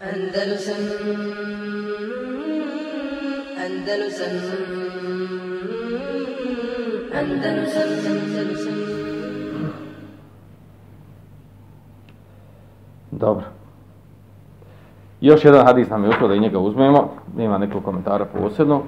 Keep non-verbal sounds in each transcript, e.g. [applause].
Andalusam Andalusam Andalusam Andalusam Dobro. Još jedan hadis nam je ušlo da i njega uzmemo. Nema nekoliko komentara posebno.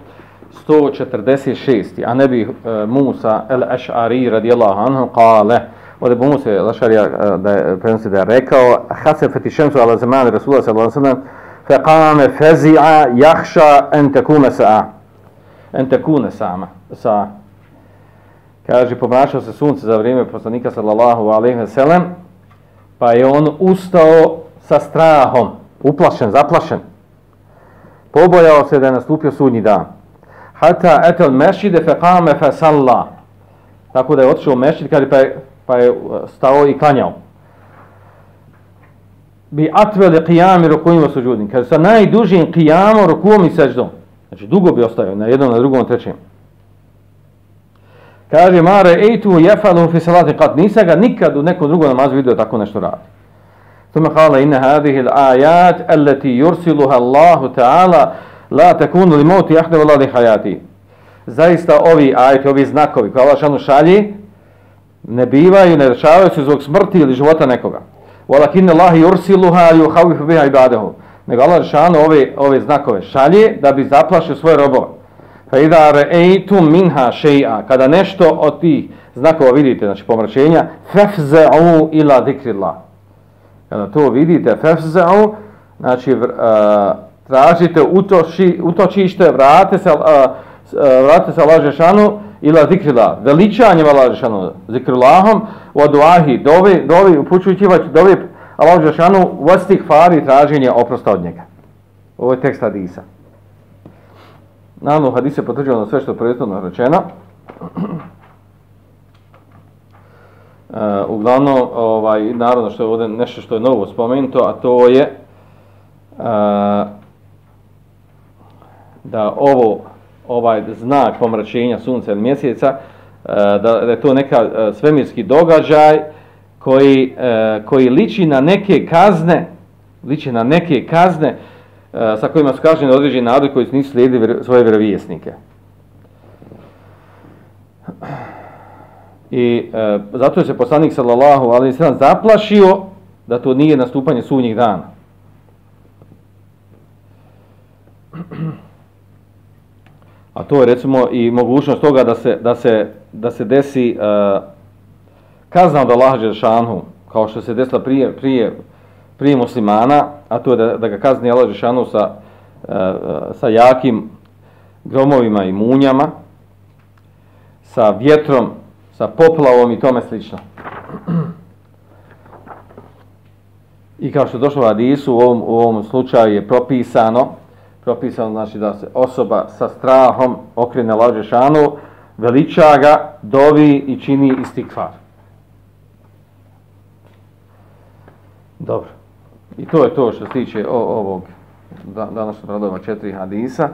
146. A ne bi e, Musa el-Ash'ari radijallahu anhu kale, Ode bi Musa Lašarija da je, prenosi da je rekao, Hasefeti šemsu ala zemani Rasula sallallahu sallam, fe kame fezi'a jahša en tekune sa'a. En tekune sa'ma. Sa. Kaže, pomašao se sunce za vrijeme poslanika sallallahu alaihi ve sellem, pa je on ustao sa strahom, uplašen, zaplašen. Pobojao se da je nastupio sudnji dan hata etel mešide fe kame fe salla. Tako da je otišao u mešid kada pa je, pa je uh, stao i klanjao. Bi atveli qiyami rukujima suđudin. Kaže sa najdužim qiyamom rukuom i seđdom. Znači dugo bi ostavio na jednom, na drugom, na trećem. Kaže mare ejtu jefalu fi salati qat. Nisa ga nikad u nekom drugom namazu vidio tako nešto radi. Tuma kala inna hadihi l-ajat allati yursiluha Allahu ta'ala La takunu li moti ahde vola li. Zaista ovi ajti, ovi znakovi koje Allah šanu šalji, ne bivaju, ne rešavaju se zbog smrti ili života nekoga. Walakin Allah yursiluha yuhawifu biha ibadahu. Nego Allah šano ove, ove znakove šalje da bi zaplašio svoje robove. Fa idha ra'aytum minha shay'a, kada nešto od tih znakova vidite, znači pomračenja, fafza'u ila dhikrillah. Kada to vidite, fafza'u, znači uh, tražite utoči, utočište, vrate se, uh, vrate se Allah Žešanu ila zikrila, veličanjem Allah Žešanu, zikrilahom, u aduahi, dovi, dovi, upućujući vać, dovi Allah Žešanu, u fari traženje oprosta od njega. Ovo je tekst hadisa. Naravno, hadis je potvrđeno na sve što je prethodno rečeno. Uh, [clears throat] uglavnom, ovaj, naravno što je ovdje nešto što je novo spomenuto, a to je uh, da ovo ovaj znak pomračenja sunca ili mjeseca e, da, da je to neka e, svemirski događaj koji, e, koji liči na neke kazne liči na neke kazne sa kojima su kažnjeni određeni narodi koji nisu slijedili svoje vjerovijesnike. I e, zato je se poslanik sallallahu alejhi ve sellem zaplašio da to nije nastupanje sunnjih dana. A to je recimo i mogućnost toga da se, da se, da se desi uh, kazna od Allaha Đeršanu, kao što se desila prije, prije, prije muslimana, a to je da, da ga kazni Allah Đeršanu sa, uh, sa jakim gromovima i munjama, sa vjetrom, sa poplavom i tome slično. I kao što je došlo u Adisu, u ovom, u ovom slučaju je propisano, propisano znači da se osoba sa strahom okrene Lađešanu, veliča ga, dovi i čini istikvar. Dobro. I to je to što se tiče o, ovog današnjeg radova četiri hadisa.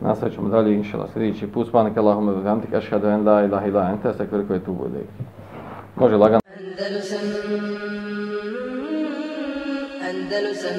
Nastavit ćemo dalje, inšala, sljedeći put. Spanik Allahumma wa bihamdika ashhadu an la ilaha illa anta astaghfiruka wa tu bude. Može lagano. Andalusam